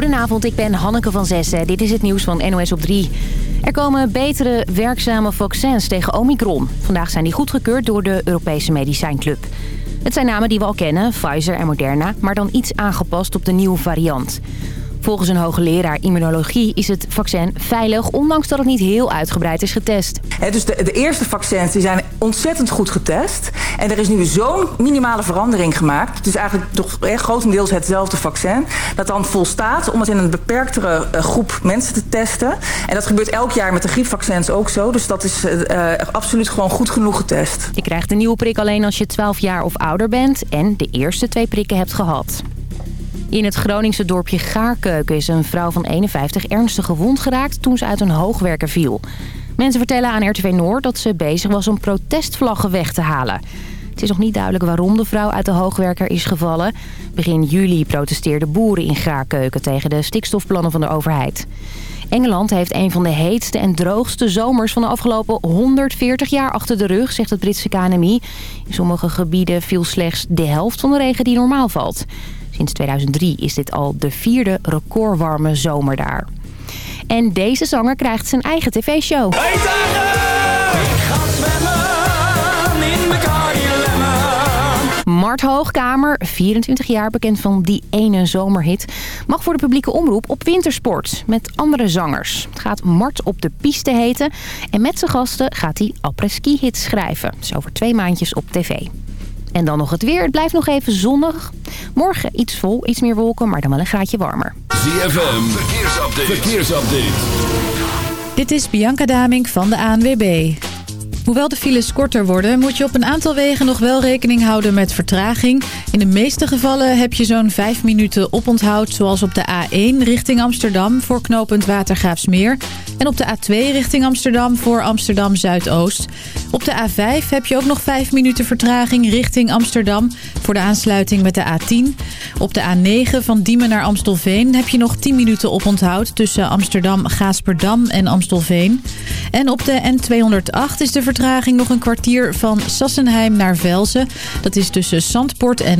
Goedenavond, ik ben Hanneke van Zessen. Dit is het nieuws van NOS op 3. Er komen betere werkzame vaccins tegen Omicron. Vandaag zijn die goedgekeurd door de Europese Medicijnclub. Het zijn namen die we al kennen, Pfizer en Moderna... maar dan iets aangepast op de nieuwe variant. Volgens een hoogleraar immunologie is het vaccin veilig... ondanks dat het niet heel uitgebreid is getest. dus de, de, eerste vaccins die zijn ontzettend goed getest. En er is nu zo'n minimale verandering gemaakt. Het is eigenlijk toch grotendeels hetzelfde vaccin. Dat dan volstaat om het in een beperktere uh, groep mensen te testen. En dat gebeurt elk jaar met de griepvaccins ook zo. Dus dat is uh, absoluut gewoon goed genoeg getest. Je krijgt de nieuwe prik alleen als je 12 jaar of ouder bent... en de eerste twee prikken hebt gehad. In het Groningse dorpje Gaarkeuken is een vrouw van 51 ernstig gewond geraakt toen ze uit een hoogwerker viel. Mensen vertellen aan RTV Noord dat ze bezig was om protestvlaggen weg te halen. Het is nog niet duidelijk waarom de vrouw uit de hoogwerker is gevallen. Begin juli protesteerden boeren in Gaarkeuken tegen de stikstofplannen van de overheid. Engeland heeft een van de heetste en droogste zomers van de afgelopen 140 jaar achter de rug, zegt het Britse KNMI. In sommige gebieden viel slechts de helft van de regen die normaal valt. Sinds 2003 is dit al de vierde recordwarme zomer daar. En deze zanger krijgt zijn eigen tv-show. Hey Mart Hoogkamer, 24 jaar bekend van die ene zomerhit... mag voor de publieke omroep op wintersport met andere zangers. Het gaat Mart op de piste heten. En met zijn gasten gaat hij après-ski hits schrijven. Dus over twee maandjes op tv. En dan nog het weer. Het blijft nog even zonnig. Morgen iets vol, iets meer wolken, maar dan wel een graadje warmer. ZFM, verkeersupdate. verkeersupdate. Dit is Bianca Daming van de ANWB. Hoewel de files korter worden, moet je op een aantal wegen nog wel rekening houden met vertraging. In de meeste gevallen heb je zo'n 5 minuten oponthoud, zoals op de A1 richting Amsterdam voor knooppunt Watergraafsmeer. En op de A2 richting Amsterdam voor Amsterdam Zuidoost. Op de A5 heb je ook nog 5 minuten vertraging richting Amsterdam voor de aansluiting met de A10. Op de A9 van Diemen naar Amstelveen heb je nog 10 minuten oponthoud tussen Amsterdam, Gaasperdam en Amstelveen. En op de N208 is de vertraging nog een kwartier van Sassenheim naar Velzen. Dat is tussen Zandpoort en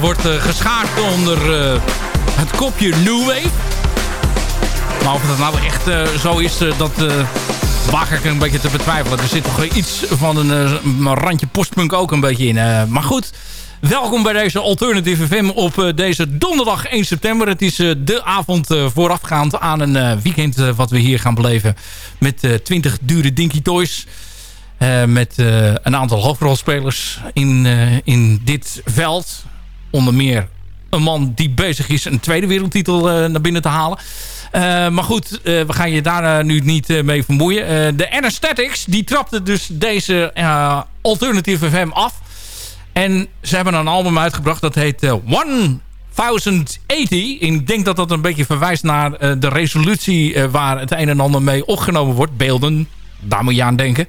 Wordt geschaard onder het kopje New Wave. Maar of dat nou echt zo is, dat waag ik een beetje te betwijfelen. Er zit toch iets van een, een randje postpunk ook een beetje in. maar goed, welkom bij deze Alternative FM op deze donderdag 1 september. Het is de avond voorafgaand aan een weekend wat we hier gaan beleven. Met 20 dure Dinky Toys. met een aantal hoofdrolspelers in, in dit veld. Onder meer een man die bezig is een tweede wereldtitel naar binnen te halen. maar goed, we gaan je daar nu niet mee vermoeien. de Anesthetics, die trapte dus deze Alternative FM af. En ze hebben een album uitgebracht dat heet uh, 1080. En ik denk dat dat een beetje verwijst naar de resolutie... Waar het een en ander mee opgenomen wordt. Beelden, daar moet je aan denken.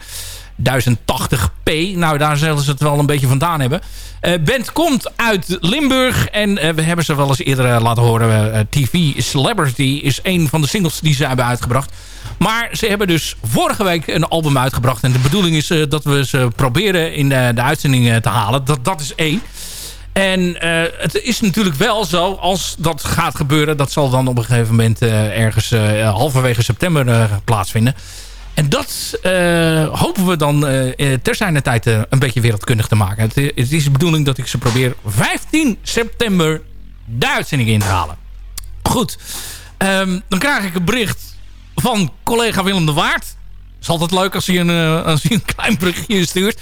1080p. Nou, daar zullen ze het wel een beetje vandaan hebben. Uh, band komt uit Limburg. En uh, we hebben ze wel eens eerder uh, laten horen. TV Celebrity is een van de singles die ze hebben uitgebracht. Maar ze hebben dus vorige week een album uitgebracht. En de bedoeling is dat we ze proberen in de, de uitzending te halen. Dat, dat is één. En het is natuurlijk wel zo, als dat gaat gebeuren... dat zal dan op een gegeven moment ergens halverwege september plaatsvinden en dat uh, hopen we dan uh, ter zijn tijd een beetje wereldkundig te maken. Het, is de bedoeling dat ik ze probeer 15 september de uitzending in te halen. Goed, um, dan krijg ik een bericht van collega Willem de Waard. Het is altijd leuk als hij een, als hij een klein berichtje stuurt.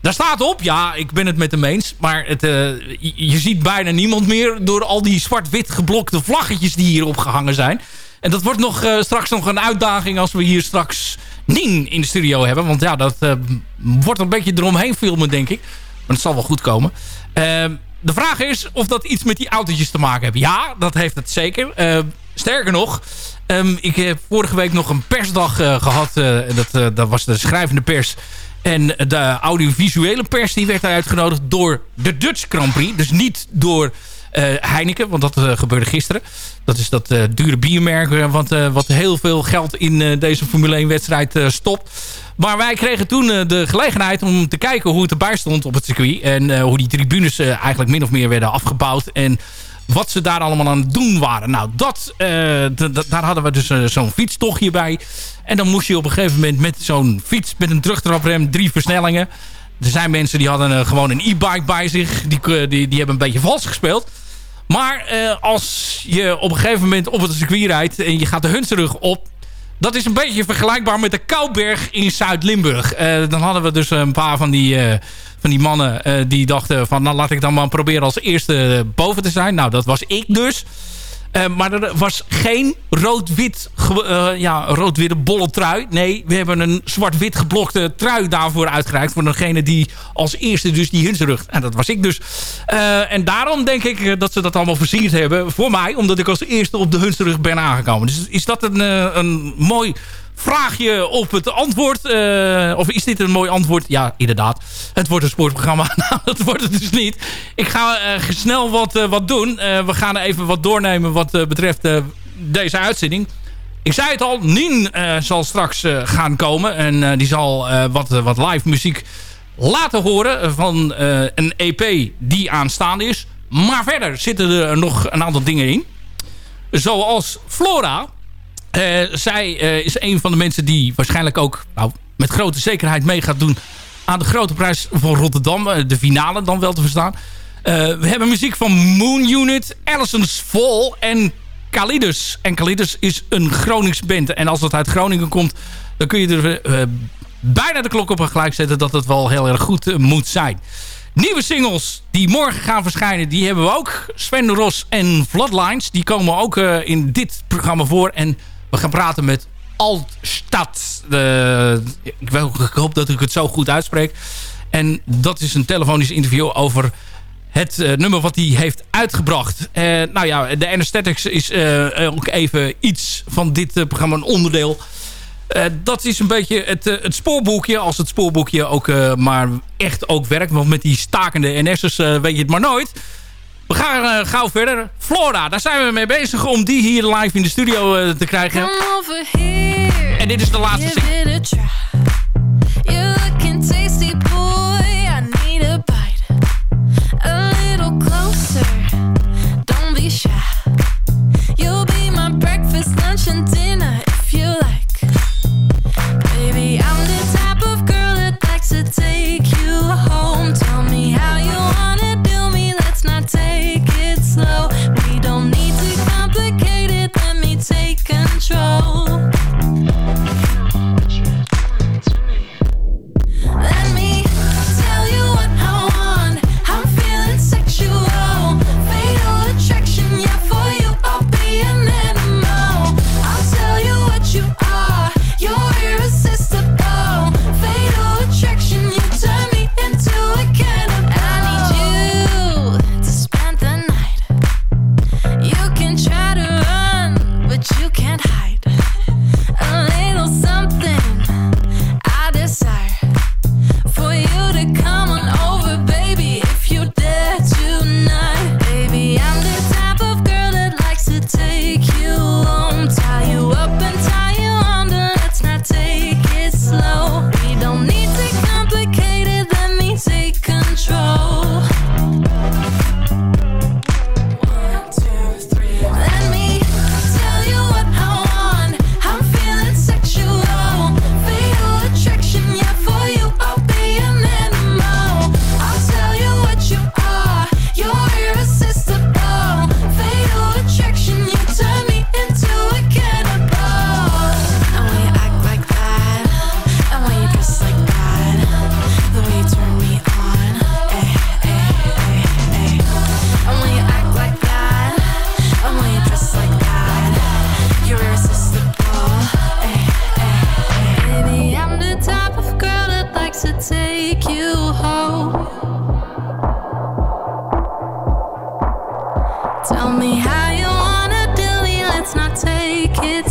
Daar staat op, ja, ik ben het met hem eens. Maar het, je, je ziet bijna niemand meer door al die zwart-wit geblokte vlaggetjes die hier opgehangen zijn. En dat wordt nog, uh, straks nog een uitdaging als we hier straks Nien in de studio hebben. Want ja, dat uh, wordt een beetje eromheen filmen, denk ik. Maar het zal wel goed komen. Uh, de vraag is of dat iets met die autootjes te maken heeft. Ja, dat heeft het zeker. sterker nog, um, ik heb vorige week nog een persdag gehad. dat, dat was de schrijvende pers. En de audiovisuele pers die werd uitgenodigd door de Dutch Grand Prix. Dus niet door Heineken, want dat uh, gebeurde gisteren. Dat is dat uh, dure biermerk wat, wat heel veel geld in deze Formule 1 wedstrijd stopt. Maar wij kregen toen de gelegenheid om te kijken hoe het erbij stond op het circuit. En hoe die tribunes eigenlijk min of meer werden afgebouwd. En wat ze daar allemaal aan het doen waren. Nou, dat, daar hadden we dus zo'n fietstochtje bij. En dan moest je op een gegeven moment met zo'n fiets met een terugtraprem, drie versnellingen. Er zijn mensen die hadden gewoon een e-bike bij zich. Die, die, die hebben een beetje vals gespeeld. Maar uh, als je op een gegeven moment op het circuit rijdt... en je gaat de Hunsrug op... dat is een beetje vergelijkbaar met de Kouberg in Zuid-Limburg. Uh, dan hadden we dus een paar van die, uh, van die mannen... die dachten van nou laat ik dan maar proberen als eerste boven te zijn. Nou, dat was ik dus... Uh, maar er was geen rood-wit uh, ja, rood-witte bolle trui. Nee, we hebben een zwart-wit geblokte trui daarvoor uitgereikt. Voor degene die als eerste dus die Hunsrug. En dat was ik dus. Uh, en daarom denk ik dat ze dat allemaal versierd hebben. Voor mij, omdat ik als eerste op de Hunsrug ben aangekomen. Dus is dat een, een mooi vraag je op het antwoord. Uh, of is dit een mooi antwoord? Ja, inderdaad. Het wordt een sportprogramma. nou, dat wordt het dus niet. Ik ga uh, snel wat, uh, wat doen. we gaan even wat doornemen wat betreft deze uitzending. Ik zei het al, Nien zal straks gaan komen. En die zal wat, wat live muziek laten horen van een EP die aanstaande is. Maar verder zitten er nog een aantal dingen in. Zoals Flora. Uh, zij uh, is een van de mensen die waarschijnlijk ook nou, met grote zekerheid mee gaat doen aan de grote prijs van Rotterdam. Uh, de finale dan wel te verstaan. we hebben muziek van Moon Unit, Allison's Fall en Kalidus. En Kalidus is een Gronings band. En als dat uit Groningen komt, dan kun je er bijna de klok op gelijk zetten dat het wel heel erg goed moet zijn. Nieuwe singles die morgen gaan verschijnen, die hebben we ook. Sven Ros en Floodlines, die komen ook in dit programma voor. En we gaan praten met Altstad. ik, hoop dat ik het zo goed uitspreek. En dat is een telefonisch interview over het uh, nummer wat hij heeft uitgebracht. Uh, nou ja, de Anesthetics is uh, ook even iets van dit programma een onderdeel. dat is een beetje het, het spoorboekje. Als het spoorboekje ook maar echt ook werkt. Want met die stakende NS'ers weet je het maar nooit. We gaan uh, gauw verder. Flora, daar zijn we mee bezig om die hier live in de studio uh, te krijgen. En dit is de laatste single.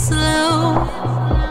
Slow.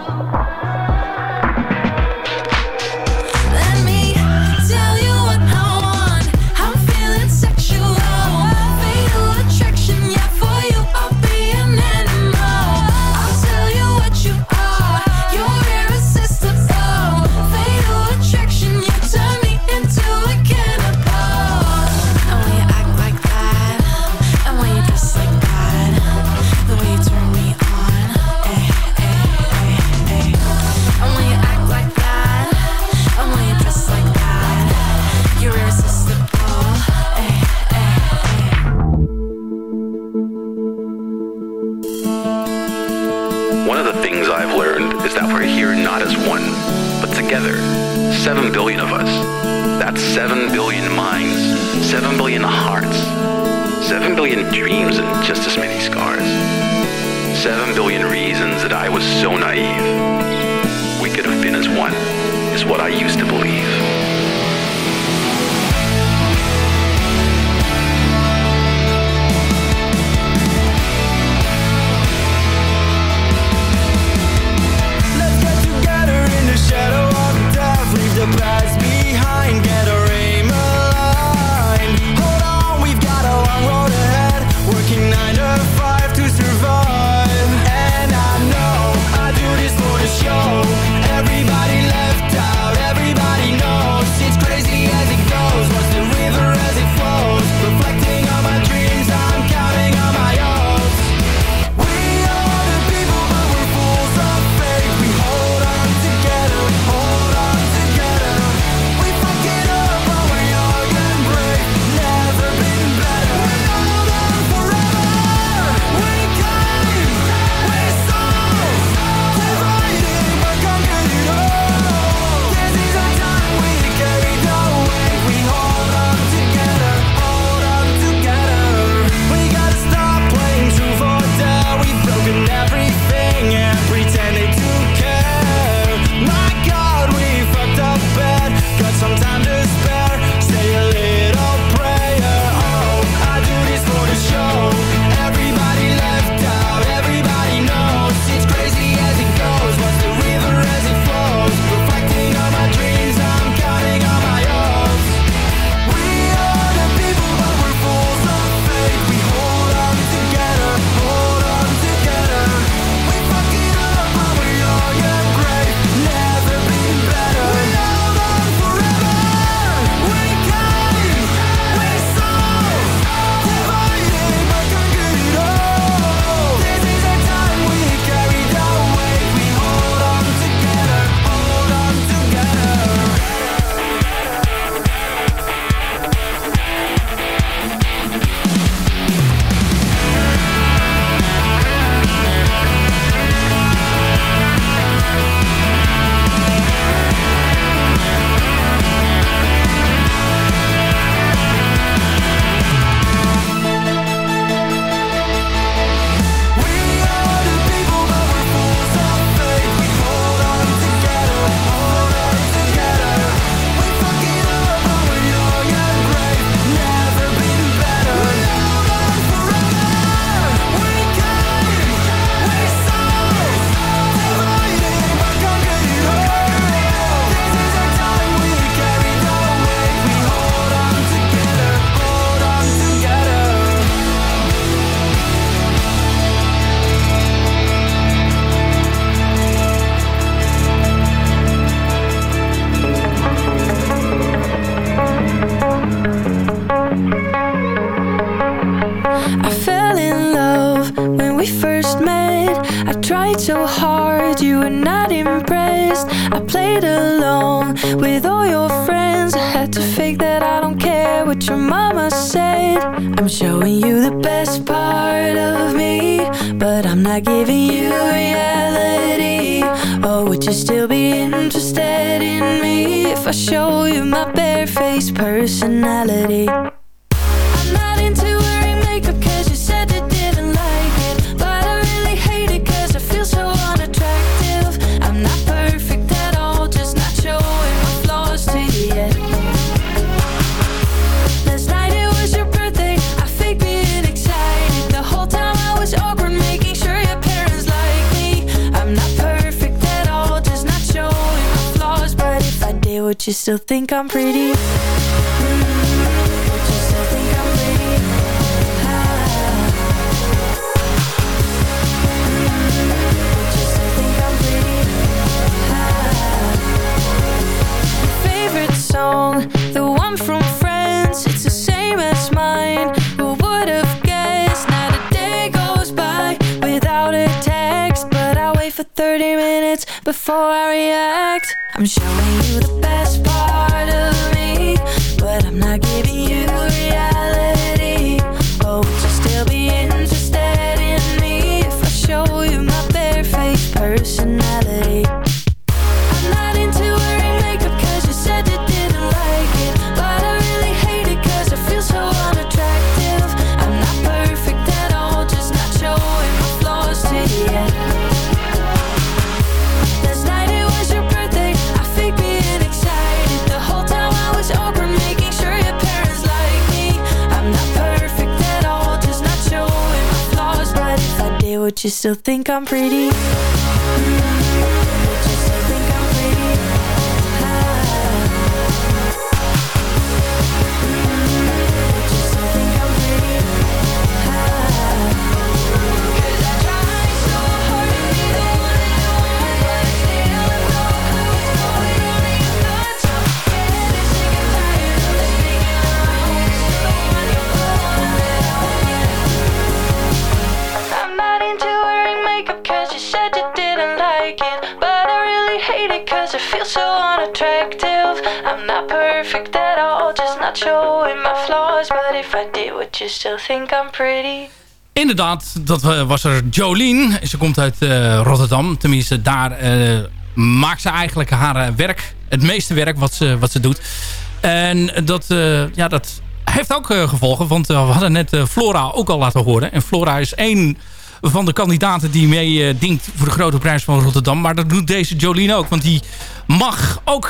Think I'm pretty? Still think I'm pretty? You still think I'm pretty? Inderdaad, dat eh, was er Jolien. Ze komt uit eh, Rotterdam. Tenminste, daar eh, maakt ze eigenlijk haar werk. Het meeste werk wat ze, wat ze doet. En dat, ja, dat heeft ook gevolgen. Want we hadden net Flora ook al laten horen. En Flora is één van de kandidaten die mee voor de grote prijs van Rotterdam. Maar dat doet deze Jolien ook. Want die mag ook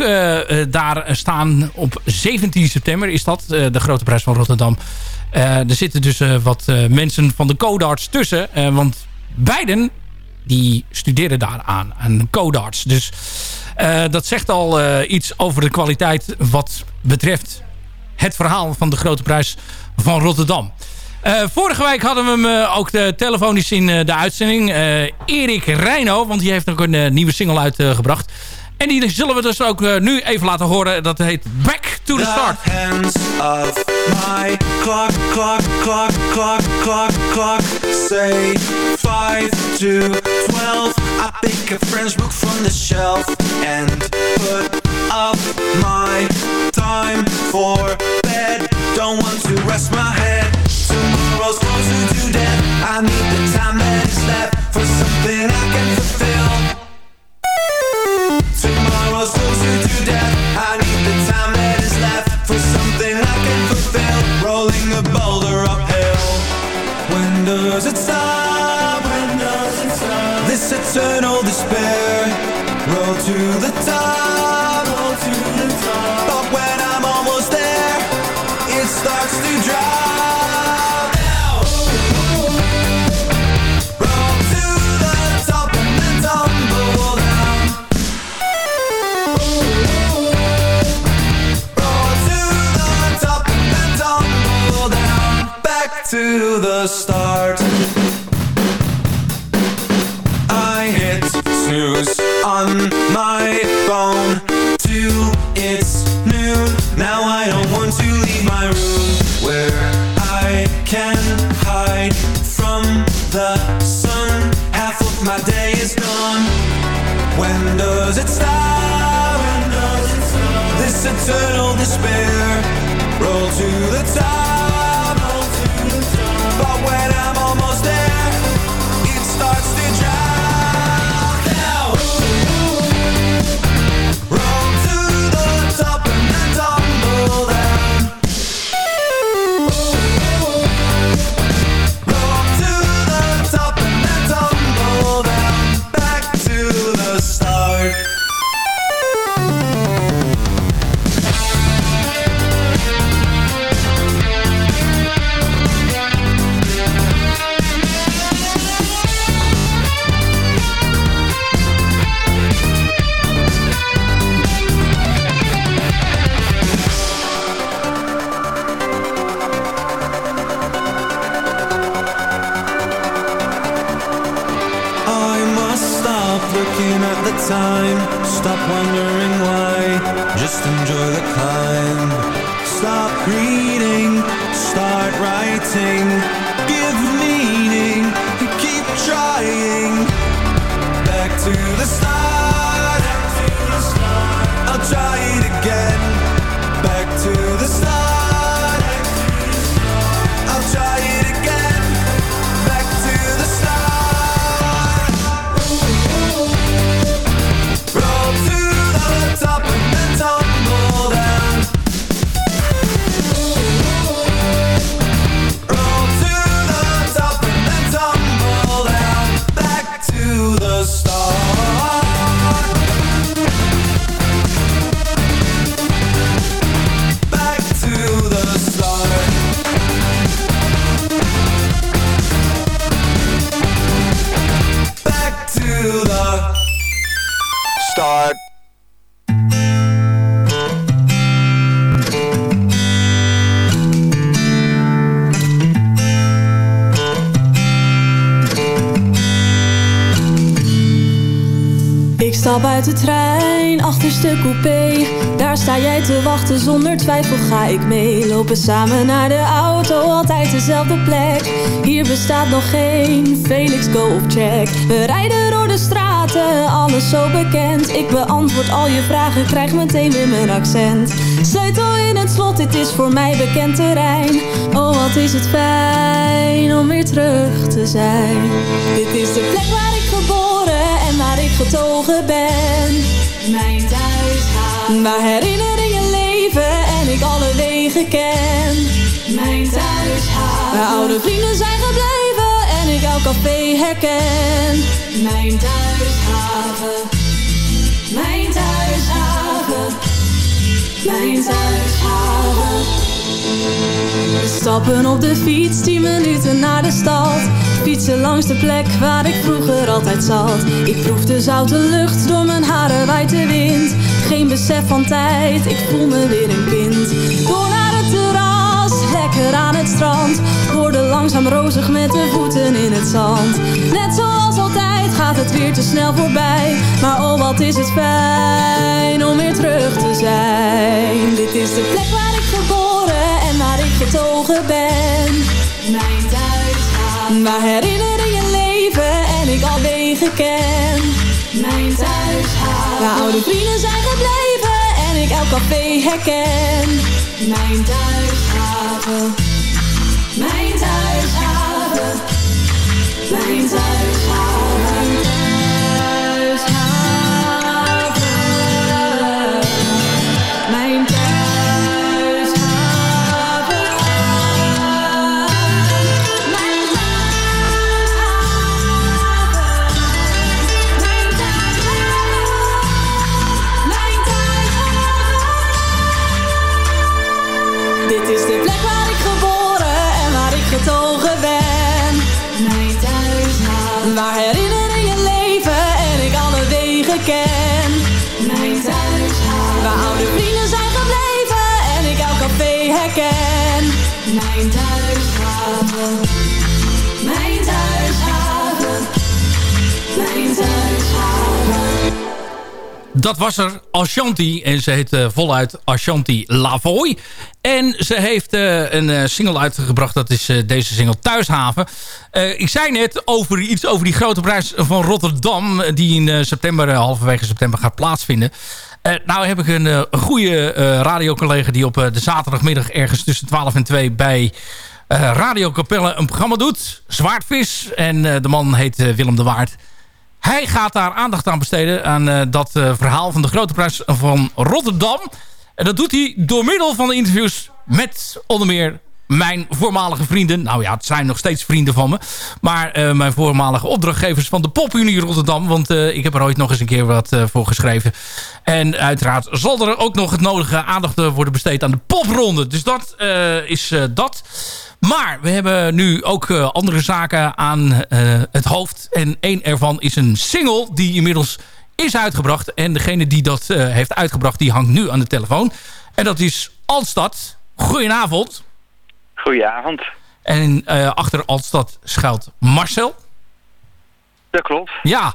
daar staan op 17 september. Is dat de grote prijs van Rotterdam. Eh, er zitten dus eh, wat eh, mensen van de codarts tussen. want beiden die studeren daar aan. Codarts. Dus dat zegt al iets over de kwaliteit wat betreft het verhaal van de grote prijs van Rotterdam. Vorige week hadden we hem ook de telefonisch in de uitzending. Erik Reino, want die heeft ook een nieuwe single uitgebracht. En die zullen we dus ook eh, nu even laten horen. Dat heet Back to the Start. The hands of my clock, clock, clock, clock, clock, clock say 5 to 12. I pick a French book from the shelf and put up my time for bed. Don't want to rest my head. Tomorrow's closer to death. I need the time that is left for something I can fulfill. windows at time. This eternal despair Roll to the top. To the start. I hit snooze on my phone till it's noon. Now I don't want to leave my room where I can hide from the sun. Half of my day is gone. When does it stop? When does it stop? This eternal despair. Roll to the top. Start. Ik stap uit de trein, achterste coupé. Daar sta jij te wachten, zonder twijfel ga ik mee. Lopen samen naar de auto, altijd dezelfde plek. Hier bestaat nog geen Felix Go of Check. We rijden alles zo bekend. Ik beantwoord al je vragen, krijg meteen weer mijn accent. Sleutel in het slot, dit is voor mij bekend terrein. Oh, wat is het fijn om weer terug te zijn. Dit is de plek waar ik geboren en waar ik getogen ben. Mijn thuishaven. Waar herinneringen leven en ik alle wegen ken. Mijn thuishaven. Waar oude vrienden zijn gebleven en ik elk café herken. Mijn thuishaven. Mijn thuishaven. We stappen op de fiets, 10 minuten naar de stad. Fietsen langs de plek waar ik vroeger altijd zat. Ik proef de zoute lucht, door mijn haren waait de wind. Geen besef van tijd, ik voel me weer een kind. Door naar het terras, lekker aan het strand. Worde langzaam rozig met de voeten in het zand. Net zoals gaat het weer te snel voorbij. Maar oh wat is het fijn om weer terug te zijn. Dit is de plek waar ik geboren en waar ik getogen ben. Mijn thuishaven. Waar herinneringen leven en ik al wegen ken. Mijn thuishaven. Waar oude vrienden zijn gebleven en ik elk café herken. Mijn thuishaven. Mijn thuishaven. Dat was er Ashanti. En ze heet eh, voluit Ashanti Lavoy. En ze heeft eh, een eh, single uitgebracht. Dat is deze single Thuishaven. Ik zei net over iets over die grote prijs van Rotterdam. Die in september, halverwege september gaat plaatsvinden. Nou heb ik een, goede radiocollega die op de zaterdagmiddag ergens tussen 12 en 2 bij Radio Capelle een programma doet. Zwaardvis. En de man heet Willem de Waard. Hij gaat daar aandacht aan besteden aan eh, dat eh, verhaal van de grote prijs van Rotterdam. En dat doet hij door middel van de interviews met onder meer mijn voormalige vrienden. Nou ja, het zijn nog steeds vrienden van me. Maar eh, mijn voormalige opdrachtgevers van de Popunie Rotterdam. Want ik heb er ooit nog eens een keer wat voor geschreven. En uiteraard zal er ook nog het nodige aandacht worden besteed aan de popronde. Dus dat is dat. Maar we hebben nu ook eh, andere zaken aan eh, het hoofd. En één ervan is een single die inmiddels is uitgebracht. En degene die dat eh, heeft uitgebracht, die hangt nu aan de telefoon. En dat is Altstad. Goedenavond. Goedenavond. En achter Altstad schuilt Marcel. Dat klopt. Ja.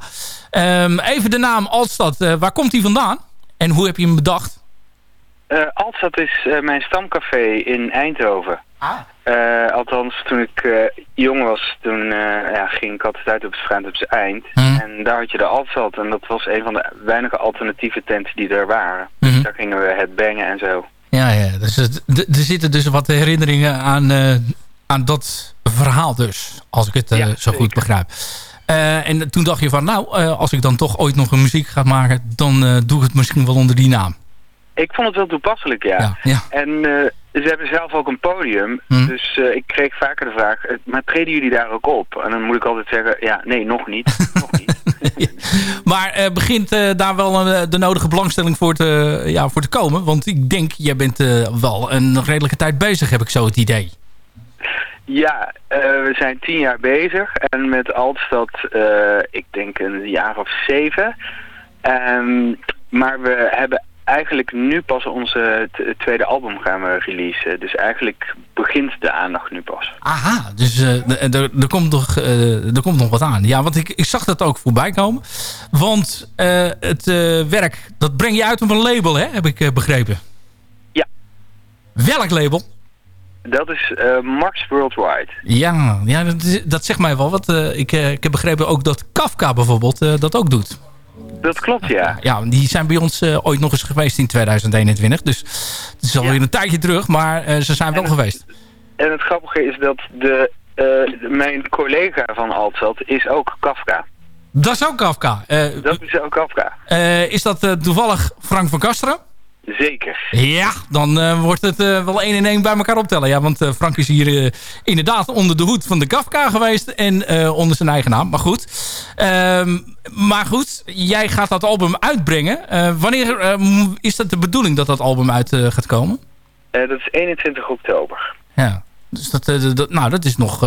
Ehm, even de naam Altstad. Waar komt die vandaan? En hoe heb je hem bedacht? Uh, Altstad is mijn stamcafé in Eindhoven. Ah. Uh, althans, toen ik uh, jong was, toen uh, ja, ging ik altijd uit op het straat op zijn eind. Mhm. En daar had je de Altstad en dat was een van de weinige alternatieve tenten die er waren. Mhm. Dus daar gingen we het bangen en zo. Ja, ja. Dus het, er zitten dus wat herinneringen aan, eh, aan dat verhaal dus. Als ik het eh, Ja, zo zeker. goed begrijp. Eh, en toen dacht je van, nou, eh, als ik dan toch ooit nog een muziek ga maken... dan eh, doe ik het misschien wel onder die naam. Ik vond het wel toepasselijk, ja. Ja, ja. En ze hebben zelf ook een podium, Mhm. dus uh, ik kreeg vaker de vraag, uh, maar treden jullie daar ook op? En dan moet ik altijd zeggen, ja, nee, nog niet. nog niet. Maar eh, begint eh, daar wel de nodige belangstelling voor te, ja, voor te komen? Want ik denk, jij bent eh, wel een redelijke tijd bezig, heb ik zo het idee. Ja, uh, we zijn tien jaar bezig en met Altstad, uh, ik denk een jaar of zeven. Um, maar we hebben eigenlijk nu pas onze tweede album gaan we releasen. Dus eigenlijk begint de aandacht nu pas. Aha, dus uh, er komt nog, uh, er komt nog wat aan. Ja, want ik, ik zag dat ook voorbij komen. Want uh, het werk, dat breng je uit op een label, hè? heb ik begrepen. Ja. Welk label? Dat is Max Worldwide. Ja, ja dat, dat zegt mij wel wat. Ik, ik heb begrepen ook dat Kafka bijvoorbeeld dat ook doet. Dat klopt, ja. Ja, die zijn bij ons ooit nog eens geweest in 2021. Dus het is alweer ja. een tijdje terug, maar ze zijn wel geweest. En het grappige is dat de, de mijn collega van Altzat is ook Kafka. Dat is ook Kafka? dat is ook Kafka. is dat toevallig Frank van Kasteren? Zeker. Ja, dan uh, wordt het uh, wel één en één bij elkaar optellen. Ja, want uh, Frank is hier inderdaad onder de hoed van de Kafka geweest. En onder zijn eigen naam. Maar goed. Ehm, maar goed, jij gaat dat album uitbrengen. wanneer is dat de bedoeling dat dat album uit gaat komen? dat is 21 oktober. Ja, dus dat, dat, nou, dat is nog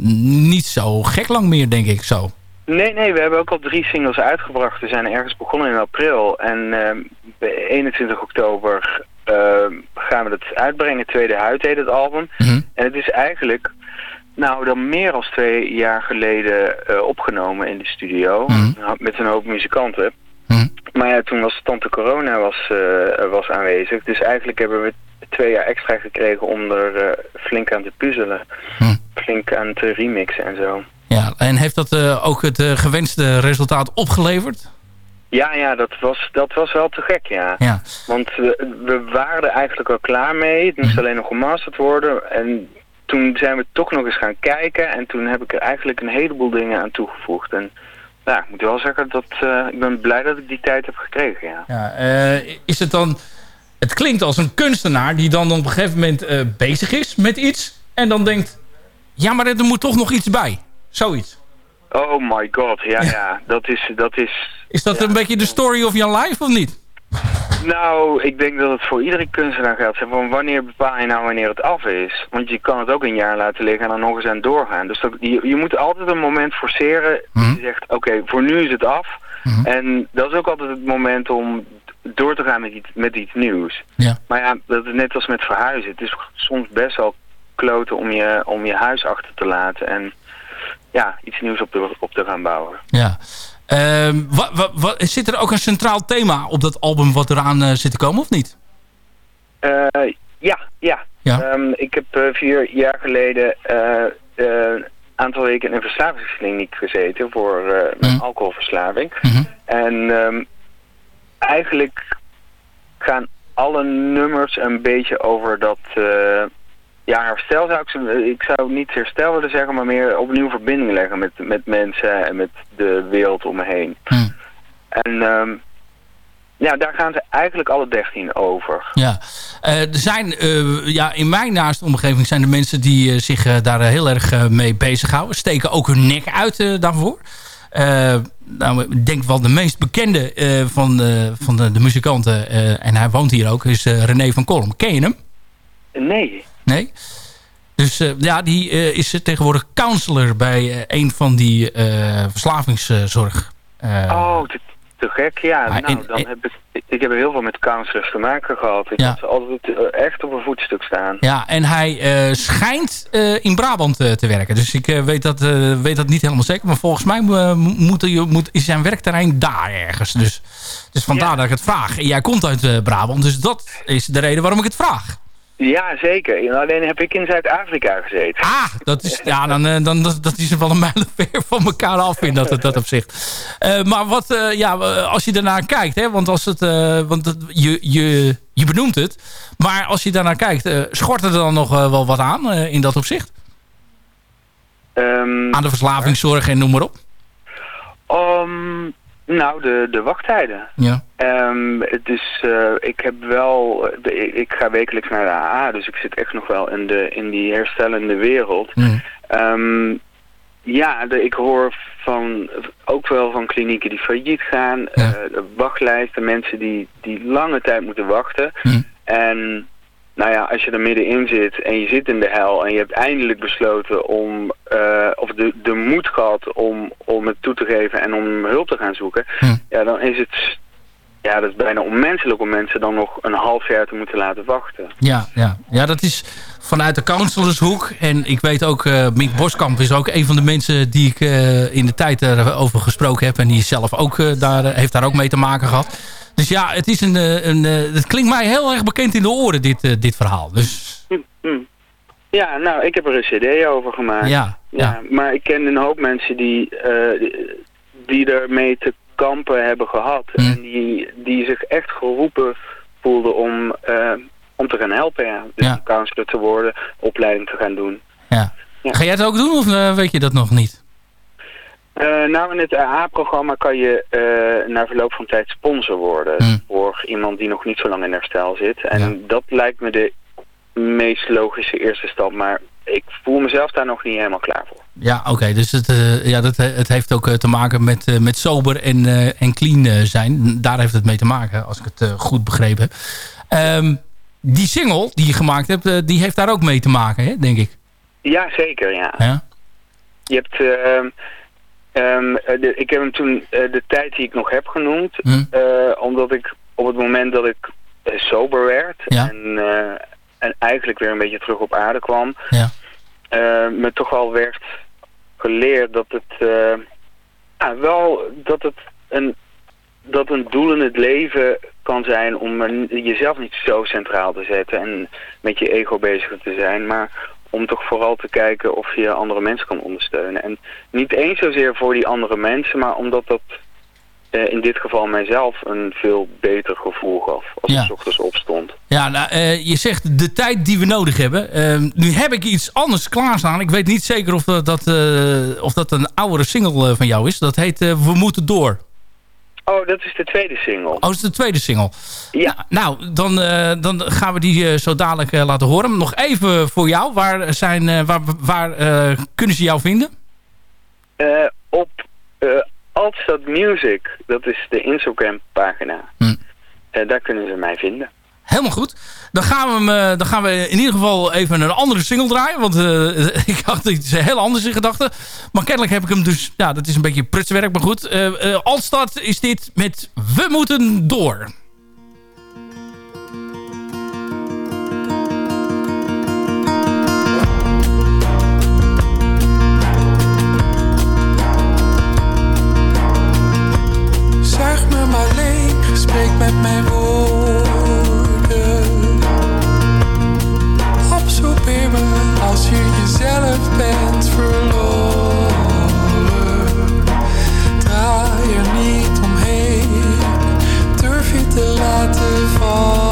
niet zo gek lang meer, denk ik zo. Nee, nee, we hebben ook al drie singles uitgebracht. We zijn ergens begonnen in april. En uh, 21 oktober uh, gaan we het uitbrengen. Tweede Huid heet het album. Mhm. Mm -hmm. En het is eigenlijk, nou dan meer dan twee jaar geleden uh, opgenomen in de studio. Mhm. Mm -hmm. Met een hoop muzikanten. Mm -hmm. Maar ja, toen was Tante Corona was, uh, was aanwezig. Dus eigenlijk hebben we twee jaar extra gekregen om er uh, flink aan te puzzelen. Mhm. Flink aan te remixen en zo. Ja, en heeft dat uh, ook het uh, gewenste resultaat opgeleverd? Ja, ja, dat was, dat was wel te gek, ja. ja. Want we, we waren er eigenlijk al klaar mee. Het moest mm. alleen nog gemasterd worden. En toen zijn we toch nog eens gaan kijken. En toen heb ik er eigenlijk een heleboel dingen aan toegevoegd. En ja, ik moet wel zeggen dat uh, ik ben blij dat ik die tijd heb gekregen, ja. ja is het dan... Het klinkt als een kunstenaar die dan op een gegeven moment bezig is met iets. En dan denkt, ja, maar er moet toch nog iets bij. Zoiets. Oh my god, ja, ja. ja. Dat is... Dat is, is dat ja. een beetje de story of your life of niet? Nou, ik denk dat het voor iedere kunstenaar geldt. Van wanneer bepaal je nou wanneer het af is? Want je kan het ook een jaar laten liggen en dan nog eens aan doorgaan. Dus dat, je, je moet altijd een moment forceren. Mhm. Mm -hmm. Je zegt, oké, okay, voor nu is het af. Mhm. Mm -hmm. En dat is ook altijd het moment om door te gaan met iets, met iets nieuws. Ja. Maar ja, dat is net als met verhuizen. Het is soms best wel kloten om je, om je huis achter te laten. En ja, iets nieuws op te, op te gaan bouwen. Ja. Uh, wat, wat, wat, zit er ook een centraal thema op dat album wat eraan uh, zit te komen of niet? Uh, ja, ja. ja. Um, ik heb uh, vier jaar geleden een aantal weken in een verslavingskliniek gezeten voor mijn Mhm. alcoholverslaving. Mm -hmm. En um, eigenlijk gaan alle nummers een beetje over dat ja, herstel zou ik, ik zou niet herstel willen zeggen, maar meer opnieuw verbinding leggen met, met mensen en met de wereld om me heen. Hmm. En um, ja, daar gaan ze eigenlijk alle dertien over. Ja, uh, er zijn, uh, ja, in mijn naaste omgeving zijn er mensen die uh, zich daar heel erg mee bezighouden. Steken ook hun nek uit daarvoor. nou, ik denk wel de meest bekende van, van de, de muzikanten, en hij woont hier ook, is René van Kolm. Ken je hem? Nee. Nee? Dus uh, ja, die uh, is tegenwoordig counselor bij uh, een van die verslavingszorg. oh, te gek. Ja, nou, dan heb ik, ik heb heel veel met counselors te maken gehad. Ik Ja. had ze altijd eh, echt op een voetstuk staan. Ja, en hij eh, schijnt eh, in Brabant eh, te werken. Dus ik eh, weet, dat, eh, weet dat niet helemaal zeker. Maar volgens mij eh, moet, moet, is zijn werkterrein daar ergens. Dus, dus vandaar dat ik het vraag. En jij komt uit eh, Brabant, dus dat is de reden waarom ik het vraag. Ja, zeker. Alleen heb ik in Zuid-Afrika gezeten. Ah, dat is, ja, dan, eh, dan, dat, dat is wel een mijlenver van elkaar af in dat, dat opzicht. Eh, maar wat, eh, ja, als je daarnaar kijkt, hè, want, als het, want het, je, je, je benoemt het. Maar als je daarnaar kijkt, schort er dan nog wel wat aan in dat opzicht? Ehm, Aan de verslavingszorg en noem maar op. Om, nou, de, de wachttijden. Ja. Ehm, dus eh, ik heb wel, de, ik ga wekelijks naar de AA, dus ik zit echt nog wel in, de, in die herstellende wereld. Ehm, ja, de, ik hoor van, ook wel van klinieken die failliet gaan, eh, de wachtlijsten, mensen die, die lange tijd moeten wachten. En nou ja, als je er middenin zit en je zit in de hel en je hebt eindelijk besloten om, eh, of de, de moed gehad om, om het toe te geven en om hulp te gaan zoeken, ja, dan is het, ja, dat is bijna onmenselijk om mensen dan nog een half jaar te moeten laten wachten. Ja, ja. ja, dat is vanuit de counselorshoek. En ik weet ook, eh Mick Boskamp is ook een van de mensen die ik eh, in de tijd erover gesproken heb. En die zelf ook, daar, heeft daar ook mee te maken gehad. Dus ja, het, is een, eh, een, eh, het klinkt mij heel erg bekend in de oren, dit, eh, dit verhaal. Dus Hm, hm. Ja, nou, ik heb er een cd over gemaakt. ja, ja. Maar ik ken een hoop mensen die, eh, die- ermee te kampen hebben gehad. Hm. En die, die zich echt geroepen voelden om, om te gaan helpen. Ja. Dus Ja. counselor te worden, opleiding te gaan doen. ja. Ga jij het ook doen of weet je dat nog niet? Eh, nou, in het AA-programma kan je eh, na verloop van tijd sponsor worden Hm. voor iemand die nog niet zo lang in herstel zit. En dat lijkt me de meest logische eerste stap, maar ik voel mezelf daar nog niet helemaal klaar voor. Ja, oké. dus het, eh, ja, dat, het heeft ook te maken met, met sober en, en clean zijn. Daar heeft het mee te maken, als ik het goed begrepen heb. Ehm, die single die je gemaakt hebt, die heeft daar ook mee te maken, hè, denk ik. Ja, zeker, ja. Ja? Je hebt, ehm, eh, de, ik heb hem toen eh, de tijd die ik nog heb genoemd, Hm. eh, omdat ik op het moment dat ik sober werd Ja. en, eh, en eigenlijk weer een beetje terug op aarde kwam, Ja. me toch al werd geleerd dat het ja, wel dat het een dat een doel in het leven kan zijn om jezelf niet zo centraal te zetten en met je ego bezig te zijn, maar om toch vooral te kijken of je andere mensen kan ondersteunen. En niet eens zozeer voor die andere mensen, maar omdat dat eh, in dit geval mijzelf een veel beter gevoel gaf als Ja. ik ochtends opstond. Ja, nou, eh, je zegt de tijd die we nodig hebben. Ehm, nu heb ik iets anders klaarstaan. Ik weet niet zeker of dat, dat, eh, of dat een oudere single van jou is. Dat heet We Moeten Door. Oh, dat is de tweede single. Oh, dat is de tweede single. Ja. Nou, dan, eh, dan gaan we die eh, zo dadelijk eh, laten horen. Nog even voor jou. Waar, zijn, waar, waar kunnen ze jou vinden? Op Altstad Music, dat is de Instagram pagina. Hm. Daar kunnen ze mij vinden. Helemaal goed. Dan gaan, we eh, dan gaan we in ieder geval even een andere single draaien. Want eh, ik had iets heel anders in gedachten. Maar kennelijk heb ik hem dus... Ja, dat is een beetje prutswerk, maar goed. Eh, Altstad is dit met We Moeten Door. Zuig me maar leeg, spreek met mijn woorden. Als je jezelf bent verloren. Draai er niet omheen, durf je te laten vallen.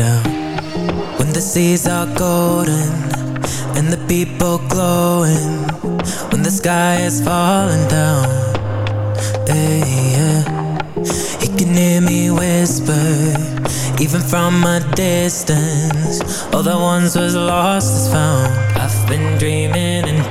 Out. When the seas are golden and the people glowing, when the sky is falling down, hey, yeah. He can hear me whisper, even from a distance. All that once was lost is found. I've been dreaming indoors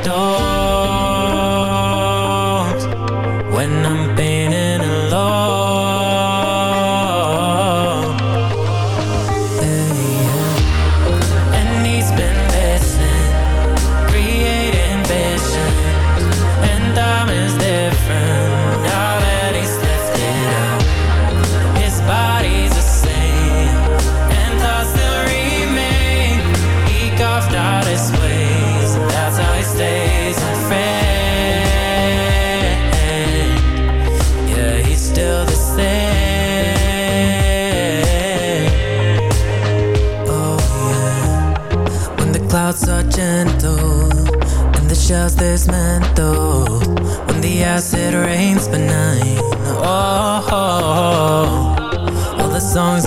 songs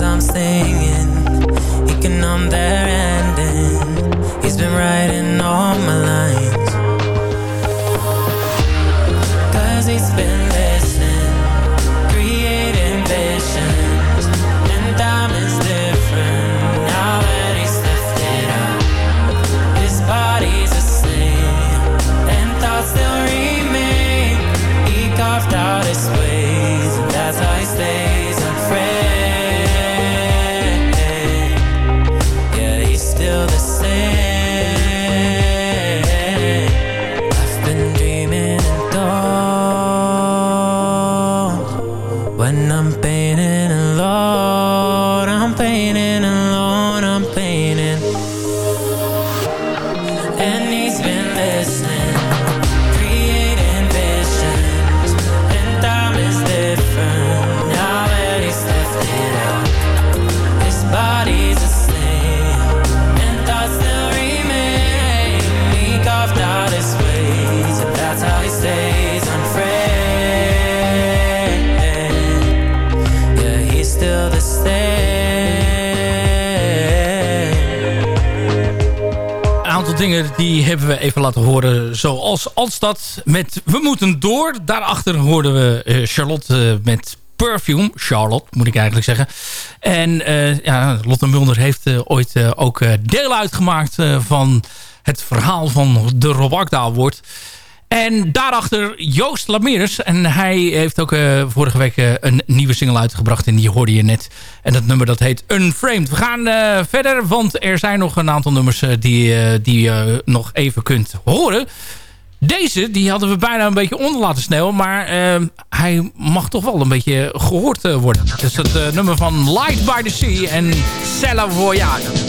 Met We Moeten Door. Daarachter hoorden we eh, Charlotte eh, met Perfume. Charlotte, moet ik eigenlijk zeggen. En eh, ja, Lotte Mulder heeft ooit ook deel uitgemaakt van het verhaal van de Rob Award. En daarachter Joost Lameres. En hij heeft ook vorige week een nieuwe single uitgebracht. En die hoorde je net. En dat nummer dat heet Unframed. We gaan verder, want er zijn nog een aantal nummers die, die je nog even kunt horen. Deze, die hadden we bijna een beetje onder laten sneeuwen. Maar eh, hij mag toch wel een beetje gehoord eh, worden. Dus het eh, nummer van Light by the Sea en Cella Voyage.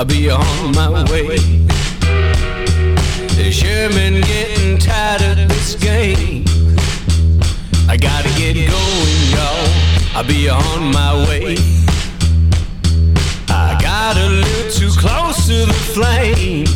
I'll be on my way. Sherman getting tired of this game. I gotta get going, y'all. I'll be on my way. I got a little too close to the flame.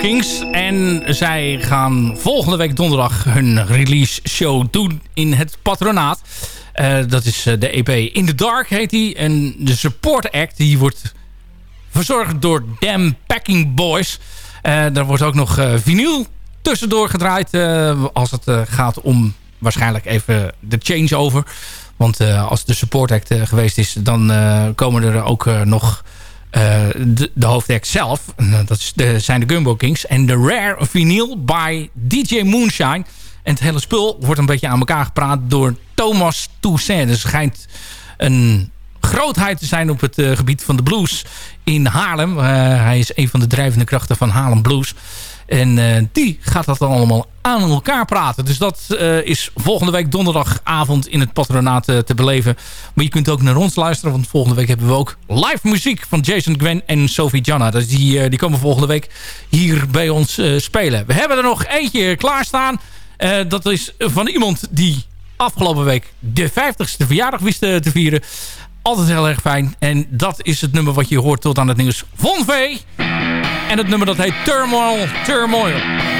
Kings. En zij gaan volgende week donderdag hun release show doen in het patronaat. Eh, dat is eh, de EP In the Dark heet die. En de support act die wordt verzorgd door Damn Packing Boys. Eh, daar wordt ook nog eh, vinyl tussendoor gedraaid. als het gaat om waarschijnlijk even de changeover. Want als de support act geweest is, dan komen er ook nog de, de hoofdact zelf. Eh, dat is de, zijn de Gumbo Kings. En de Rare Vinyl by DJ Moonshine. En het hele spul wordt een beetje aan elkaar gepraat door Thomas Toussaint. Dus schijnt een grootheid te zijn op het eh, gebied van de blues in Haarlem. Eh, hij is een van de drijvende krachten van Haarlem Blues. En eh, die gaat dat dan allemaal aan elkaar praten. Dus dat eh, is volgende week donderdagavond in het patronaat eh, te beleven. Maar je kunt ook naar ons luisteren. Want volgende week hebben we ook live muziek van Jason Gwen en Sophie Janna. Dus die, die komen volgende week hier bij ons spelen. We hebben er nog eentje klaarstaan. Dat is van iemand die afgelopen week de 50ste verjaardag wist te vieren. Altijd heel erg fijn. En dat is het nummer wat je hoort tot aan het nieuws. Von V. En het nummer dat heet Turmoil. Turmoil.